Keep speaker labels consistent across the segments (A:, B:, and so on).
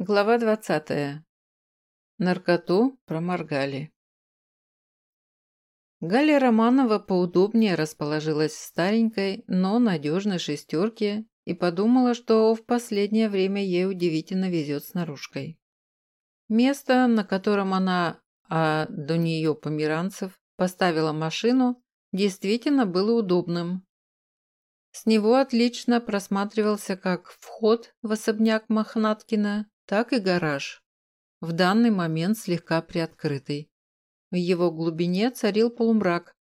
A: Глава двадцатая. Наркоту проморгали. Галя Романова поудобнее расположилась в старенькой, но надежной шестерке и подумала, что в последнее время ей удивительно везет с наружкой. Место, на котором она, а до нее померанцев, поставила машину, действительно было удобным. С него отлично просматривался как вход в особняк Мохнаткина, так и гараж, в данный момент слегка приоткрытый. В его глубине царил полумрак,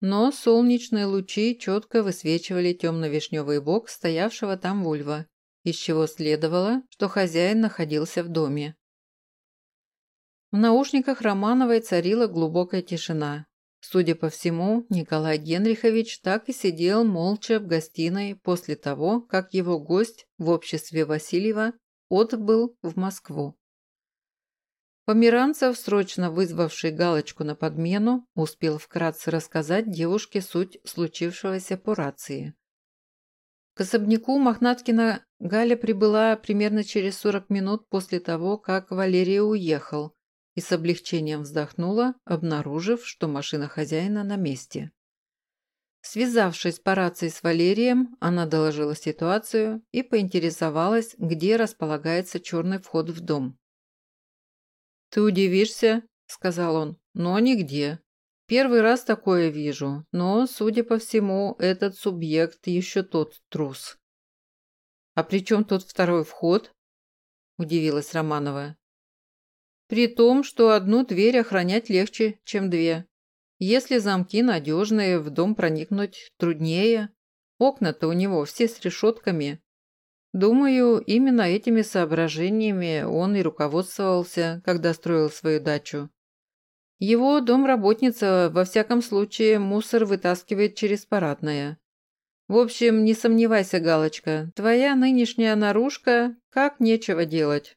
A: но солнечные лучи четко высвечивали темно-вишневый бок стоявшего там Вольва, из чего следовало, что хозяин находился в доме. В наушниках Романовой царила глубокая тишина. Судя по всему, Николай Генрихович так и сидел молча в гостиной после того, как его гость в обществе Васильева отбыл в Москву. Померанцев, срочно вызвавший галочку на подмену, успел вкратце рассказать девушке суть случившегося по рации. К особняку Мохнаткина Галя прибыла примерно через 40 минут после того, как Валерий уехал, и с облегчением вздохнула, обнаружив, что машина хозяина на месте. Связавшись по рации с Валерием, она доложила ситуацию и поинтересовалась, где располагается черный вход в дом. «Ты удивишься», – сказал он, – «но нигде. Первый раз такое вижу, но, судя по всему, этот субъект еще тот трус». «А при чем тут второй вход?» – удивилась Романова. «При том, что одну дверь охранять легче, чем две. Если замки надежные, в дом проникнуть труднее. Окна-то у него все с решетками. Думаю, именно этими соображениями он и руководствовался, когда строил свою дачу. Его домработница, во всяком случае, мусор вытаскивает через парадное. В общем, не сомневайся, Галочка, твоя нынешняя наружка как нечего делать.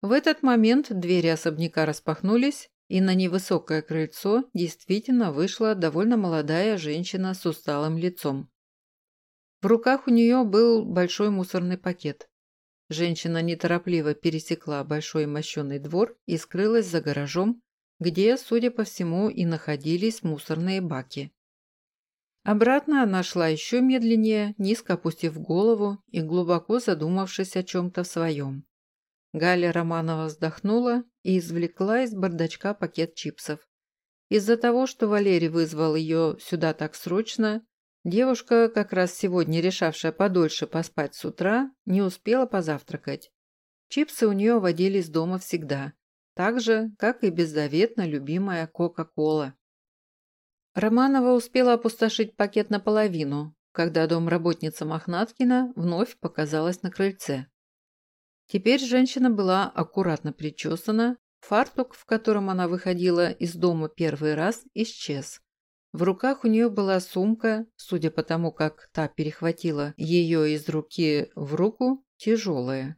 A: В этот момент двери особняка распахнулись, и на невысокое крыльцо действительно вышла довольно молодая женщина с усталым лицом. В руках у нее был большой мусорный пакет. Женщина неторопливо пересекла большой мощенный двор и скрылась за гаражом, где, судя по всему, и находились мусорные баки. Обратно она шла еще медленнее, низко опустив голову и глубоко задумавшись о чем-то в своем. Галя Романова вздохнула и извлекла из бардачка пакет чипсов. Из-за того, что Валерий вызвал ее сюда так срочно, девушка, как раз сегодня решавшая подольше поспать с утра, не успела позавтракать. Чипсы у нее водились дома всегда, так же, как и беззаветно любимая Кока-Кола. Романова успела опустошить пакет наполовину, когда домработница Мохнаткина вновь показалась на крыльце. Теперь женщина была аккуратно причесана, фартук, в котором она выходила из дома первый раз, исчез. В руках у нее была сумка, судя по тому, как та перехватила ее из руки в руку, тяжелая.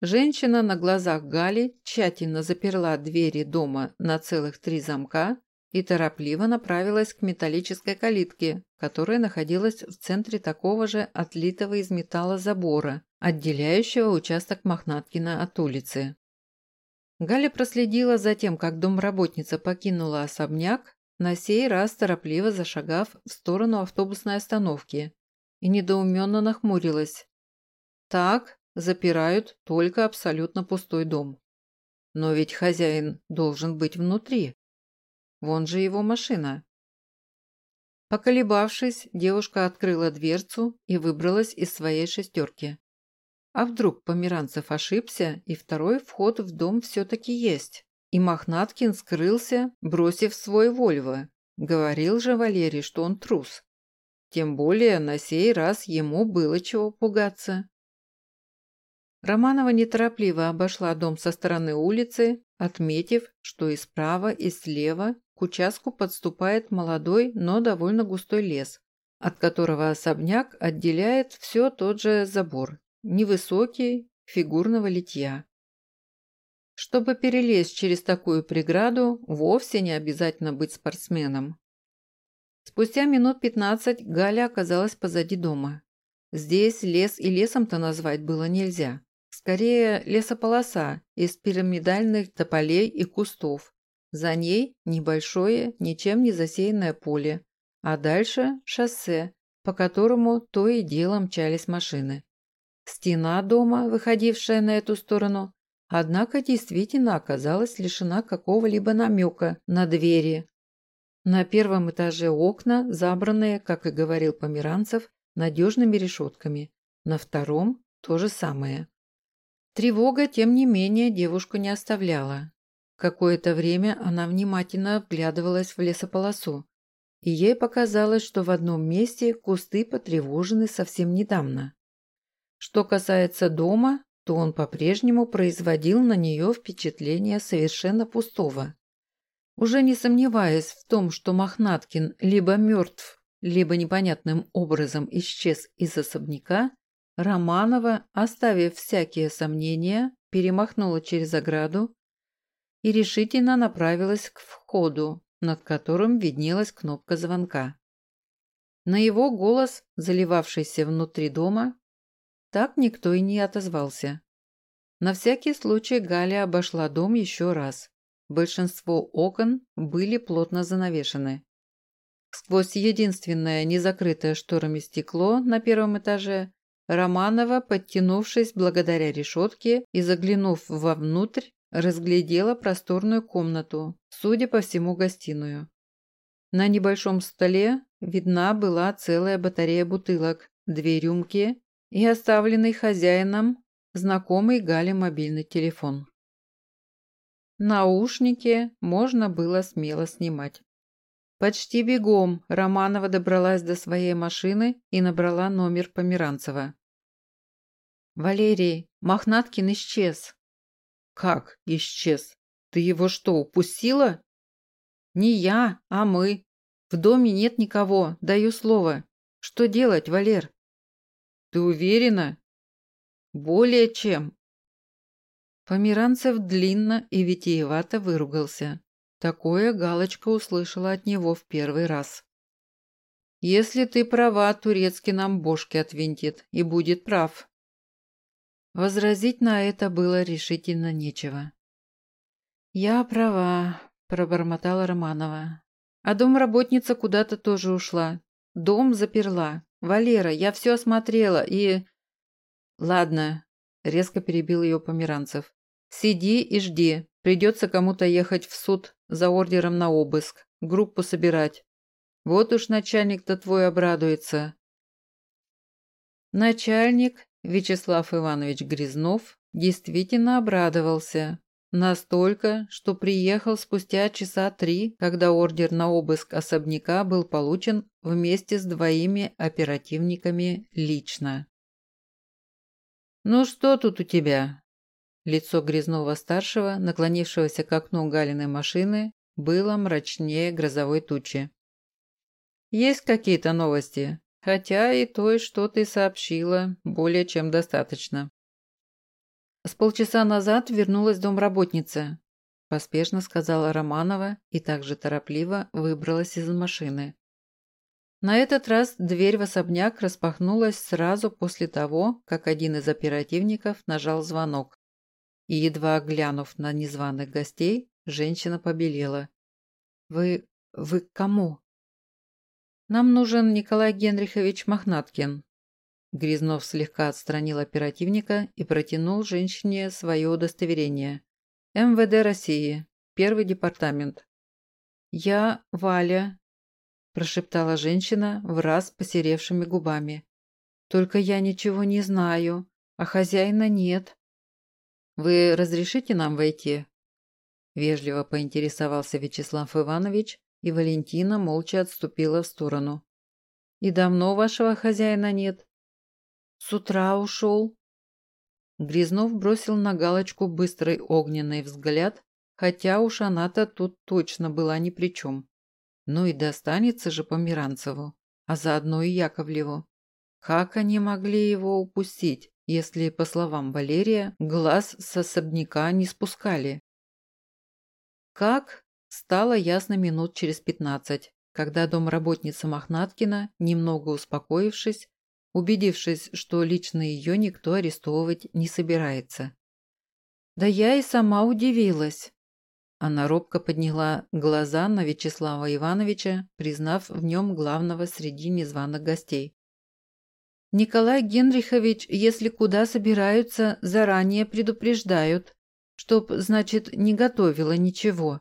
A: Женщина на глазах Гали тщательно заперла двери дома на целых три замка и торопливо направилась к металлической калитке, которая находилась в центре такого же отлитого из металла забора, отделяющего участок Мохнаткина от улицы. Галя проследила за тем, как домработница покинула особняк, на сей раз торопливо зашагав в сторону автобусной остановки, и недоуменно нахмурилась. Так запирают только абсолютно пустой дом. Но ведь хозяин должен быть внутри. Вон же его машина. Поколебавшись, девушка открыла дверцу и выбралась из своей шестерки. А вдруг Померанцев ошибся, и второй вход в дом все-таки есть? И Мохнаткин скрылся, бросив свой Вольво. Говорил же Валерий, что он трус. Тем более на сей раз ему было чего пугаться. Романова неторопливо обошла дом со стороны улицы, отметив, что и справа, и слева к участку подступает молодой, но довольно густой лес, от которого особняк отделяет все тот же забор, невысокий, фигурного литья. Чтобы перелезть через такую преграду, вовсе не обязательно быть спортсменом. Спустя минут пятнадцать Галя оказалась позади дома. Здесь лес и лесом-то назвать было нельзя. скорее лесополоса из пирамидальных тополей и кустов. За ней небольшое, ничем не засеянное поле, а дальше шоссе, по которому то и дело мчались машины. Стена дома, выходившая на эту сторону, однако действительно оказалась лишена какого-либо намека на двери. На первом этаже окна, забранные, как и говорил Померанцев, надежными решетками. На втором – то же самое. Тревога, тем не менее, девушку не оставляла. Какое-то время она внимательно вглядывалась в лесополосу, и ей показалось, что в одном месте кусты потревожены совсем недавно. Что касается дома, то он по-прежнему производил на нее впечатление совершенно пустого. Уже не сомневаясь в том, что Мохнаткин либо мертв, либо непонятным образом исчез из особняка, Романова, оставив всякие сомнения, перемахнула через ограду и решительно направилась к входу, над которым виднелась кнопка звонка. На его голос, заливавшийся внутри дома, так никто и не отозвался. На всякий случай Галя обошла дом еще раз. Большинство окон были плотно занавешены. Сквозь единственное незакрытое шторами стекло на первом этаже Романова, подтянувшись благодаря решетке и заглянув вовнутрь, разглядела просторную комнату, судя по всему гостиную. На небольшом столе видна была целая батарея бутылок, две рюмки и оставленный хозяином знакомый Гале мобильный телефон. Наушники можно было смело снимать. Почти бегом Романова добралась до своей машины и набрала номер Померанцева. «Валерий, Мохнаткин исчез». «Как исчез? Ты его что, упустила?» «Не я, а мы. В доме нет никого, даю слово. Что делать, Валер?» Ты уверена? Более чем. Померанцев длинно и витиевато выругался. Такое Галочка услышала от него в первый раз. «Если ты права, Турецкий нам бошки отвинтит и будет прав». Возразить на это было решительно нечего. «Я права», – пробормотала Романова. «А домработница куда-то тоже ушла. Дом заперла. «Валера, я все осмотрела и...» «Ладно», – резко перебил ее Померанцев. «Сиди и жди. Придется кому-то ехать в суд за ордером на обыск, группу собирать. Вот уж начальник-то твой обрадуется». Начальник, Вячеслав Иванович Грязнов, действительно обрадовался, Настолько, что приехал спустя часа три, когда ордер на обыск особняка был получен вместе с двоими оперативниками лично. «Ну что тут у тебя?» Лицо Грязнова-старшего, наклонившегося к окну Галиной машины, было мрачнее грозовой тучи. «Есть какие-то новости, хотя и той, что ты сообщила, более чем достаточно». «С полчаса назад вернулась домработница», – поспешно сказала Романова и также торопливо выбралась из машины. На этот раз дверь в особняк распахнулась сразу после того, как один из оперативников нажал звонок. И едва глянув на незваных гостей, женщина побелела. «Вы... вы к кому?» «Нам нужен Николай Генрихович Мохнаткин», Грязнов слегка отстранил оперативника и протянул женщине свое удостоверение. МВД России. Первый департамент. «Я Валя», – прошептала женщина в раз посеревшими губами. «Только я ничего не знаю, а хозяина нет». «Вы разрешите нам войти?» Вежливо поинтересовался Вячеслав Иванович, и Валентина молча отступила в сторону. «И давно вашего хозяина нет?» С утра ушел. Грязнов бросил на галочку быстрый огненный взгляд, хотя уж она-то тут точно была ни при чем. Ну и достанется же Померанцеву, а заодно и Яковлеву. Как они могли его упустить, если, по словам Валерия, глаз с особняка не спускали? Как? Стало ясно минут через пятнадцать, когда домработница Мохнаткина, немного успокоившись, убедившись, что лично ее никто арестовывать не собирается. «Да я и сама удивилась». Она робко подняла глаза на Вячеслава Ивановича, признав в нем главного среди незваных гостей. «Николай Генрихович, если куда собираются, заранее предупреждают, чтоб, значит, не готовила ничего.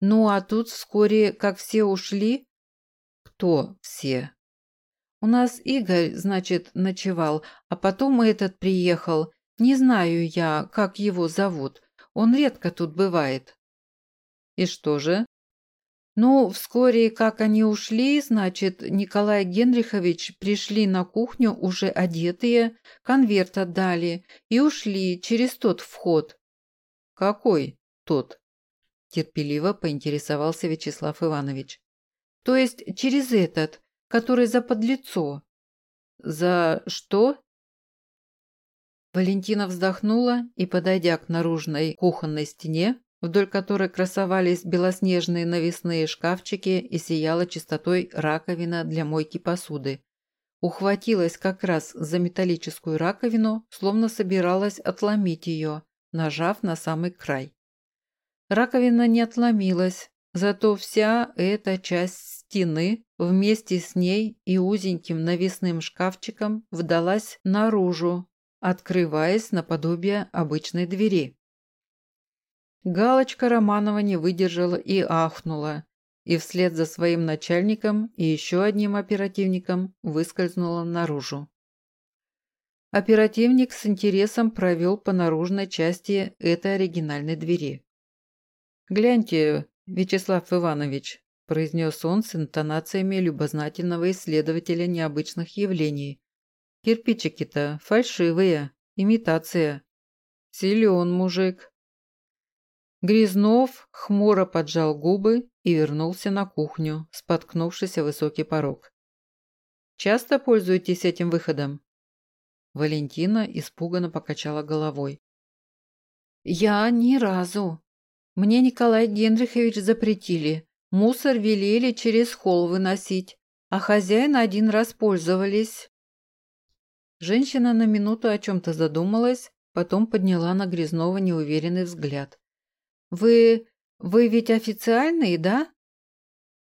A: Ну а тут вскоре, как все ушли...» «Кто все?» «У нас Игорь, значит, ночевал, а потом этот приехал. Не знаю я, как его зовут. Он редко тут бывает». И что же? Ну, вскоре, как они ушли, значит, Николай Генрихович пришли на кухню уже одетые, конверт отдали и ушли через тот вход. Какой тот? Терпеливо поинтересовался Вячеслав Иванович. То есть через этот, который за подлицо. За что? Валентина вздохнула и, подойдя к наружной кухонной стене, вдоль которой красовались белоснежные навесные шкафчики и сияла чистотой раковина для мойки посуды. Ухватилась как раз за металлическую раковину, словно собиралась отломить ее, нажав на самый край. Раковина не отломилась, зато вся эта часть стены вместе с ней и узеньким навесным шкафчиком вдалась наружу, открываясь наподобие обычной двери. Галочка Романова не выдержала и ахнула, и вслед за своим начальником и еще одним оперативником выскользнула наружу. Оперативник с интересом провел по наружной части этой оригинальной двери. «Гляньте, Вячеслав Иванович», – произнес он с интонациями любознательного исследователя необычных явлений. «Кирпичики-то фальшивые, имитация. Силен мужик, Грязнов хмуро поджал губы и вернулся на кухню, споткнувшись о высокий порог. «Часто пользуетесь этим выходом?» Валентина испуганно покачала головой. «Я ни разу. Мне Николай Генрихович запретили. Мусор велели через холл выносить, а хозяин один раз пользовались». Женщина на минуту о чем-то задумалась, потом подняла на Грязнова неуверенный взгляд. «Вы... вы ведь официальный, да?»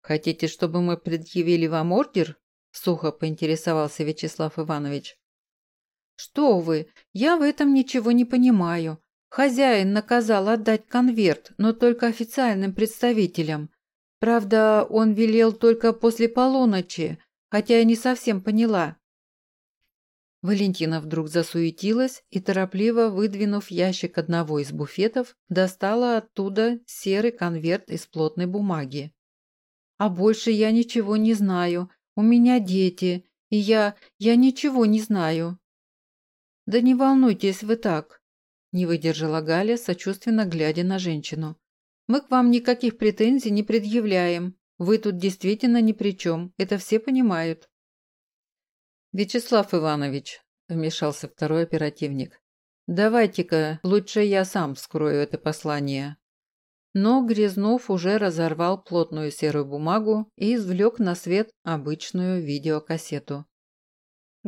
A: «Хотите, чтобы мы предъявили вам ордер?» – сухо поинтересовался Вячеслав Иванович. «Что вы, я в этом ничего не понимаю. Хозяин наказал отдать конверт, но только официальным представителям. Правда, он велел только после полуночи, хотя я не совсем поняла. Валентина вдруг засуетилась и, торопливо выдвинув ящик одного из буфетов, достала оттуда серый конверт из плотной бумаги. «А больше я ничего не знаю. У меня дети, и я... я ничего не знаю». «Да не волнуйтесь вы так», – не выдержала Галя, сочувственно глядя на женщину. «Мы к вам никаких претензий не предъявляем. Вы тут действительно ни при чем, это все понимают. «Вячеслав Иванович», – вмешался второй оперативник, – «давайте-ка лучше я сам вскрою это послание». Но Грязнов уже разорвал плотную серую бумагу и извлек на свет обычную видеокассету.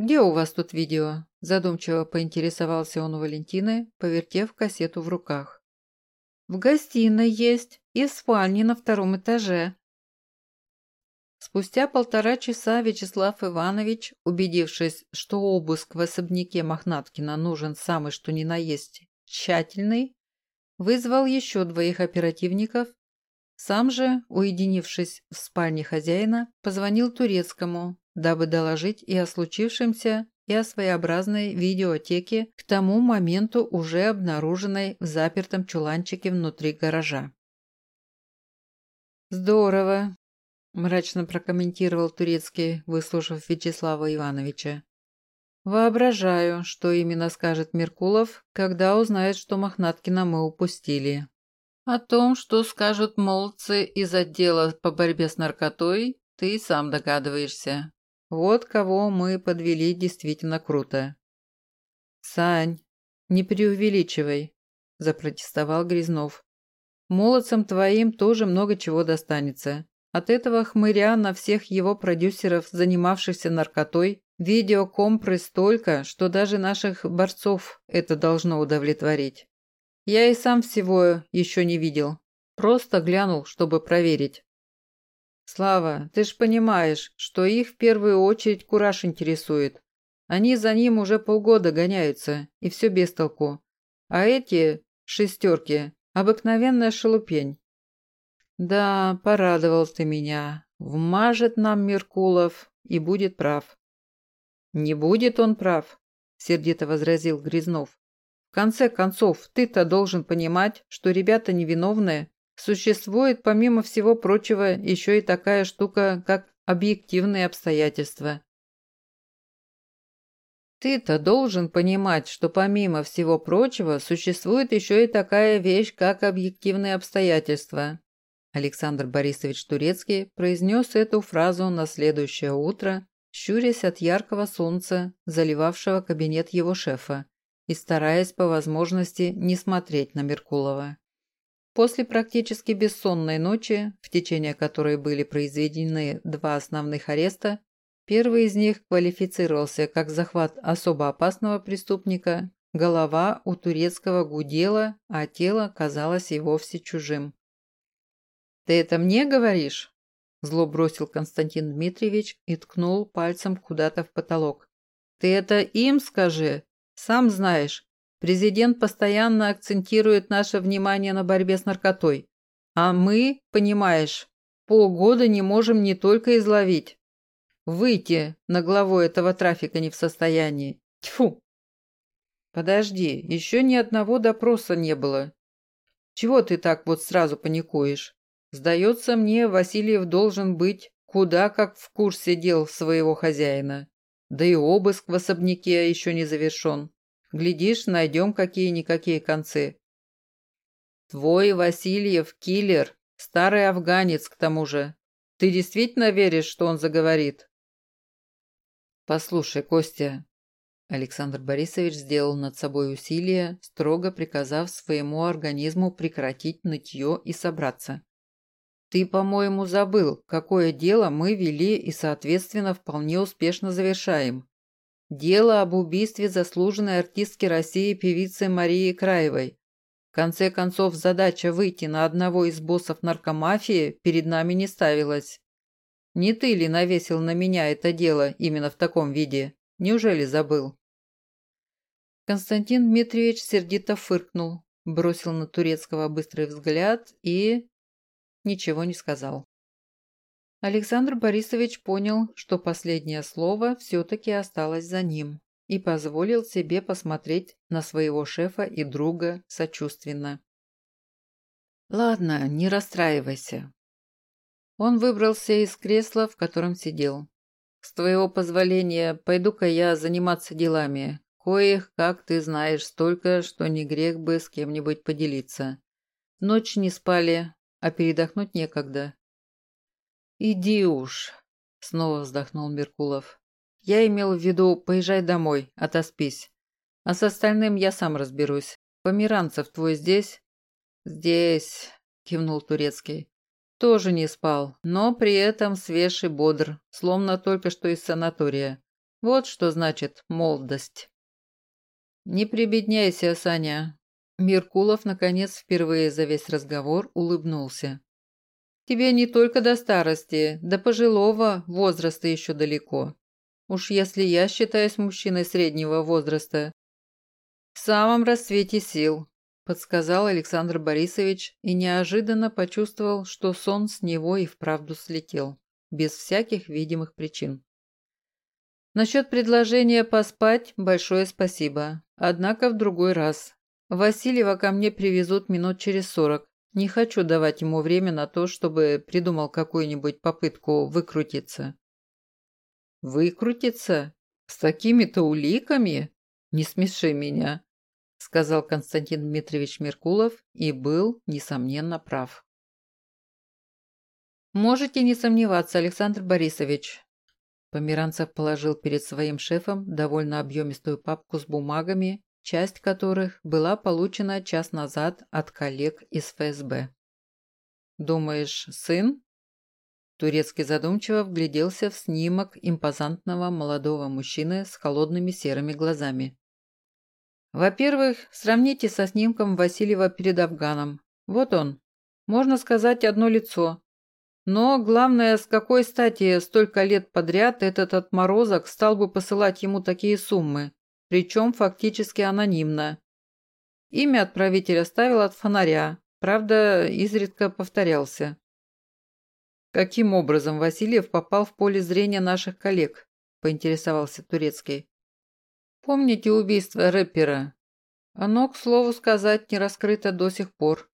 A: «Где у вас тут видео?» – задумчиво поинтересовался он у Валентины, повертев кассету в руках. «В гостиной есть и в спальне на втором этаже», Спустя полтора часа Вячеслав Иванович, убедившись, что обыск в особняке Мохнаткина нужен самый что ни на есть тщательный, вызвал еще двоих оперативников, сам же, уединившись в спальне хозяина, позвонил Турецкому, дабы доложить и о случившемся, и о своеобразной видеотеке, к тому моменту уже обнаруженной в запертом чуланчике внутри гаража. «Здорово», мрачно прокомментировал Турецкий, выслушав Вячеслава Ивановича. Воображаю, что именно скажет Меркулов, когда узнает, что Мохнаткина мы упустили. О том, что скажут молодцы из отдела по борьбе с наркотой, ты сам догадываешься. Вот кого мы подвели действительно круто. Сань, не преувеличивай, запротестовал Грязнов. Молодцам твоим тоже много чего достанется. От этого хмыря на всех его продюсеров, занимавшихся наркотой, Видеокомпры столько, что даже наших борцов это должно удовлетворить. Я и сам всего еще не видел. Просто глянул, чтобы проверить. Слава, ты ж понимаешь, что их в первую очередь кураж интересует. Они за ним уже полгода гоняются, и все без толку. А эти шестерки – обыкновенная шелупень. Да, порадовал ты меня. Вмажет нам Меркулов и будет прав. Не будет он прав, сердито возразил Грязнов. В конце концов, ты-то должен понимать, что ребята невиновные. Существует, помимо всего прочего, еще и такая штука, как объективные обстоятельства. Ты-то должен понимать, что помимо всего прочего, существует еще и такая вещь, как объективные обстоятельства. Александр Борисович Турецкий произнес эту фразу на следующее утро, щурясь от яркого солнца, заливавшего кабинет его шефа, и стараясь по возможности не смотреть на Меркулова. После практически бессонной ночи, в течение которой были произведены два основных ареста, первый из них квалифицировался как захват особо опасного преступника, голова у турецкого гудела, а тело казалось и вовсе чужим. «Ты это мне говоришь?» Зло бросил Константин Дмитриевич и ткнул пальцем куда-то в потолок. «Ты это им скажи. Сам знаешь, президент постоянно акцентирует наше внимание на борьбе с наркотой. А мы, понимаешь, полгода не можем не только изловить. Выйти на главу этого трафика не в состоянии. Тьфу! Подожди, еще ни одного допроса не было. Чего ты так вот сразу паникуешь? Сдается мне, Васильев должен быть куда как в курсе дел своего хозяина. Да и обыск в особняке еще не завершен. Глядишь, найдем какие-никакие концы. Твой Васильев – киллер, старый афганец к тому же. Ты действительно веришь, что он заговорит? Послушай, Костя. Александр Борисович сделал над собой усилие, строго приказав своему организму прекратить нытье и собраться. Ты, по-моему, забыл, какое дело мы вели и, соответственно, вполне успешно завершаем. Дело об убийстве заслуженной артистки России певицы Марии Краевой. В конце концов, задача выйти на одного из боссов наркомафии перед нами не ставилась. Не ты ли навесил на меня это дело именно в таком виде? Неужели забыл? Константин Дмитриевич сердито фыркнул, бросил на Турецкого быстрый взгляд и ничего не сказал. Александр Борисович понял, что последнее слово все-таки осталось за ним и позволил себе посмотреть на своего шефа и друга сочувственно. «Ладно, не расстраивайся». Он выбрался из кресла, в котором сидел. «С твоего позволения, пойду-ка я заниматься делами. Коих, как ты знаешь, столько, что не грех бы с кем-нибудь поделиться. Ночь не спали, а передохнуть некогда. «Иди уж», — снова вздохнул Меркулов. «Я имел в виду, поезжай домой, отоспись. А с остальным я сам разберусь. Померанцев твой здесь?» «Здесь», — кивнул Турецкий. «Тоже не спал, но при этом свеж и бодр, словно только что из санатория. Вот что значит молодость». «Не прибедняйся, Саня. Меркулов, наконец, впервые за весь разговор улыбнулся. «Тебе не только до старости, до пожилого возраста еще далеко. Уж если я считаюсь мужчиной среднего возраста». «В самом расцвете сил», – подсказал Александр Борисович и неожиданно почувствовал, что сон с него и вправду слетел, без всяких видимых причин. Насчет предложения поспать – большое спасибо, однако в другой раз, Васильева ко мне привезут минут через сорок. Не хочу давать ему время на то, чтобы придумал какую-нибудь попытку выкрутиться. «Выкрутиться? С такими-то уликами? Не смеши меня», сказал Константин Дмитриевич Меркулов и был, несомненно, прав. «Можете не сомневаться, Александр Борисович». Померанцев положил перед своим шефом довольно объемистую папку с бумагами часть которых была получена час назад от коллег из ФСБ. «Думаешь, сын?» Турецкий задумчиво вгляделся в снимок импозантного молодого мужчины с холодными серыми глазами. Во-первых, сравните со снимком Васильева перед Афганом. Вот он. Можно сказать, одно лицо. Но главное, с какой стати столько лет подряд этот отморозок стал бы посылать ему такие суммы, причем фактически анонимно. Имя отправителя ставил от фонаря, правда, изредка повторялся. «Каким образом Васильев попал в поле зрения наших коллег?» – поинтересовался Турецкий. «Помните убийство рэпера? Оно, к слову сказать, не раскрыто до сих пор.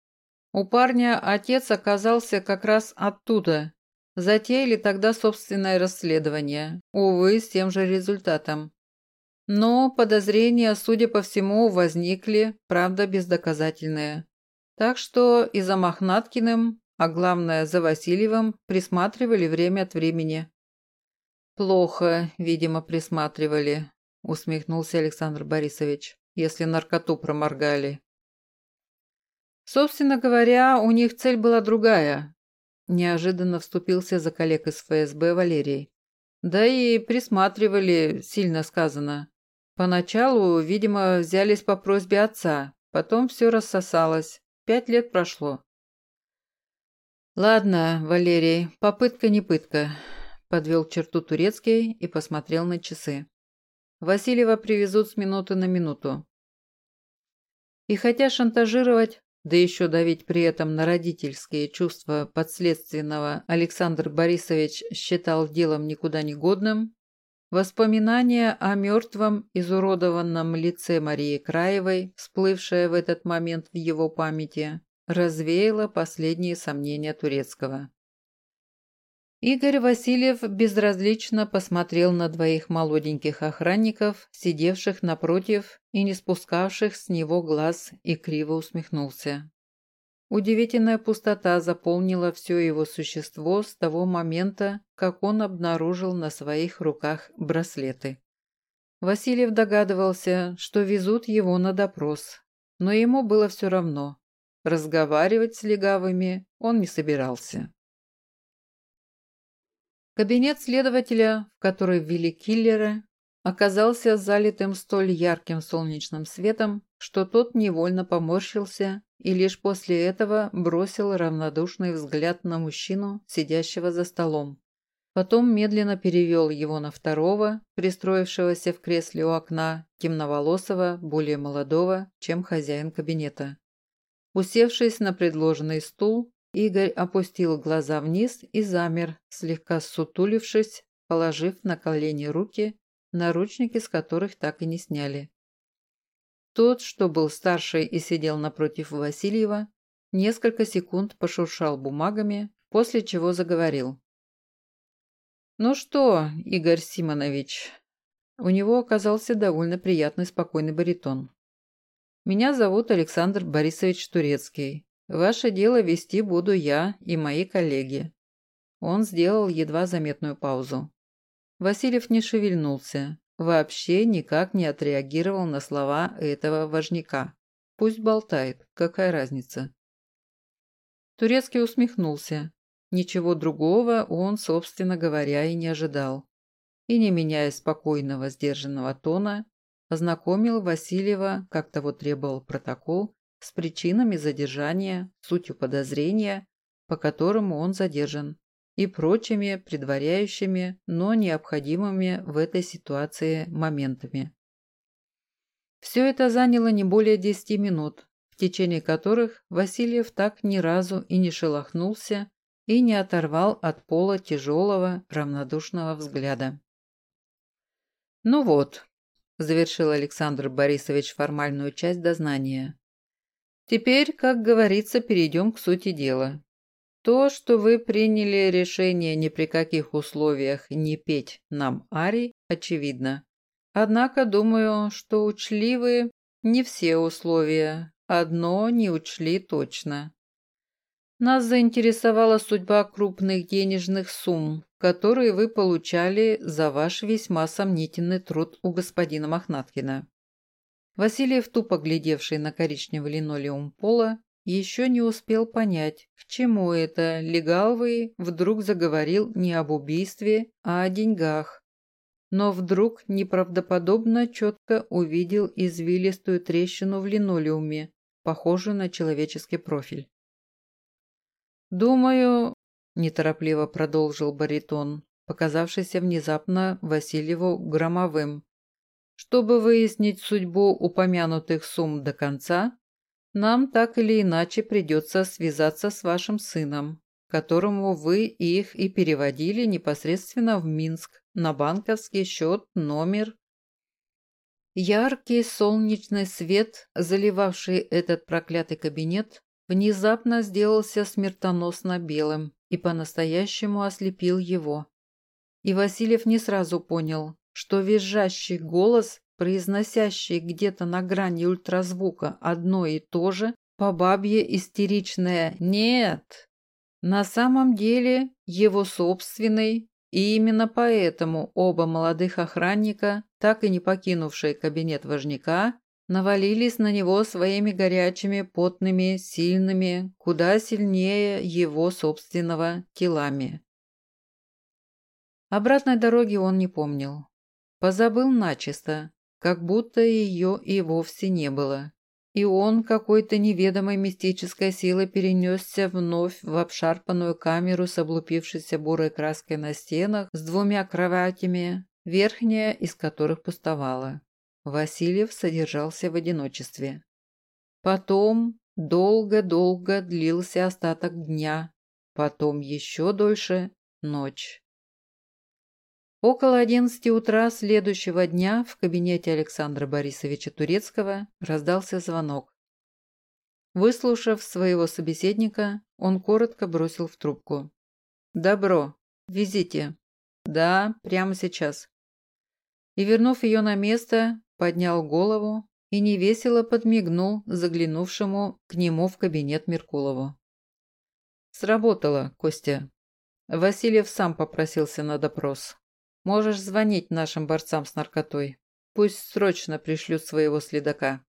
A: У парня отец оказался как раз оттуда. Затеяли тогда собственное расследование, увы, с тем же результатом. Но подозрения, судя по всему, возникли, правда, бездоказательные. Так что и за Мохнаткиным, а главное, за Васильевым присматривали время от времени. «Плохо, видимо, присматривали», – усмехнулся Александр Борисович, «если наркоту проморгали». Собственно говоря, у них цель была другая. Неожиданно вступился за коллег из ФСБ Валерий. Да и присматривали, сильно сказано. Поначалу, видимо, взялись по просьбе отца, потом все рассосалось. Пять лет прошло. «Ладно, Валерий, попытка не пытка», – подвел черту турецкий и посмотрел на часы. «Васильева привезут с минуты на минуту. И хотя шантажировать, да еще давить при этом на родительские чувства подследственного Александр Борисович считал делом никуда не годным, Воспоминание о мертвом, изуродованном лице Марии Краевой, всплывшее в этот момент в его памяти, развеяло последние сомнения Турецкого. Игорь Васильев безразлично посмотрел на двоих молоденьких охранников, сидевших напротив и не спускавших с него глаз, и криво усмехнулся. Удивительная пустота заполнила все его существо с того момента, как он обнаружил на своих руках браслеты. Васильев догадывался, что везут его на допрос, но ему было все равно. Разговаривать с легавыми он не собирался. Кабинет следователя, в который ввели киллера, оказался залитым столь ярким солнечным светом, что тот невольно поморщился и лишь после этого бросил равнодушный взгляд на мужчину, сидящего за столом. Потом медленно перевел его на второго, пристроившегося в кресле у окна, темноволосого, более молодого, чем хозяин кабинета. Усевшись на предложенный стул, Игорь опустил глаза вниз и замер, слегка сутулившись, положив на колени руки, наручники с которых так и не сняли. Тот, что был старше и сидел напротив Васильева, несколько секунд пошуршал бумагами, после чего заговорил. «Ну что, Игорь Симонович?» У него оказался довольно приятный спокойный баритон. «Меня зовут Александр Борисович Турецкий. Ваше дело вести буду я и мои коллеги». Он сделал едва заметную паузу. Васильев не шевельнулся, Вообще никак не отреагировал на слова этого важняка. Пусть болтает, какая разница. Турецкий усмехнулся. Ничего другого он, собственно говоря, и не ожидал. И, не меняя спокойного, сдержанного тона, ознакомил Васильева, как того требовал протокол, с причинами задержания, сутью подозрения, по которому он задержан, и прочими предваряющими, но необходимыми в этой ситуации моментами. Все это заняло не более десяти минут, в течение которых Васильев так ни разу и не шелохнулся и не оторвал от пола тяжелого, равнодушного взгляда. «Ну вот», – завершил Александр Борисович формальную часть дознания. «Теперь, как говорится, перейдем к сути дела. То, что вы приняли решение ни при каких условиях не петь нам Ари, очевидно. Однако думаю, что учли вы не все условия, одно не учли точно. Нас заинтересовала судьба крупных денежных сумм, которые вы получали за ваш весьма сомнительный труд у господина Мохнаткина. Васильев, тупо глядевший на коричневый линолеум пола, еще не успел понять, к чему это Легалвый вдруг заговорил не об убийстве, а о деньгах. Но вдруг неправдоподобно четко увидел извилистую трещину в линолеуме, похожую на человеческий профиль. «Думаю», – неторопливо продолжил баритон, показавшийся внезапно Васильеву громовым, «чтобы выяснить судьбу упомянутых сумм до конца, нам так или иначе придется связаться с вашим сыном, которому вы их и переводили непосредственно в Минск на банковский счет номер. Яркий солнечный свет, заливавший этот проклятый кабинет, внезапно сделался смертоносно белым и по-настоящему ослепил его. И Васильев не сразу понял, что визжащий голос произносящий где-то на грани ультразвука одно и то же, по бабье истеричное «нет». На самом деле его собственный, и именно поэтому оба молодых охранника, так и не покинувшие кабинет вожняка, навалились на него своими горячими, потными, сильными, куда сильнее его собственного телами. Обратной дороги он не помнил. Позабыл начисто, как будто ее и вовсе не было. И он какой-то неведомой мистической силой перенесся вновь в обшарпанную камеру с облупившейся бурой краской на стенах с двумя кроватями, верхняя из которых пустовала. Васильев содержался в одиночестве. Потом долго-долго длился остаток дня, потом еще дольше – ночь. Около одиннадцати утра следующего дня в кабинете Александра Борисовича Турецкого раздался звонок. Выслушав своего собеседника, он коротко бросил в трубку. «Добро. Везите». «Да, прямо сейчас». И, вернув ее на место, поднял голову и невесело подмигнул заглянувшему к нему в кабинет Меркулову. «Сработало, Костя. Васильев сам попросился на допрос». Можешь звонить нашим борцам с наркотой. Пусть срочно пришлют своего следака.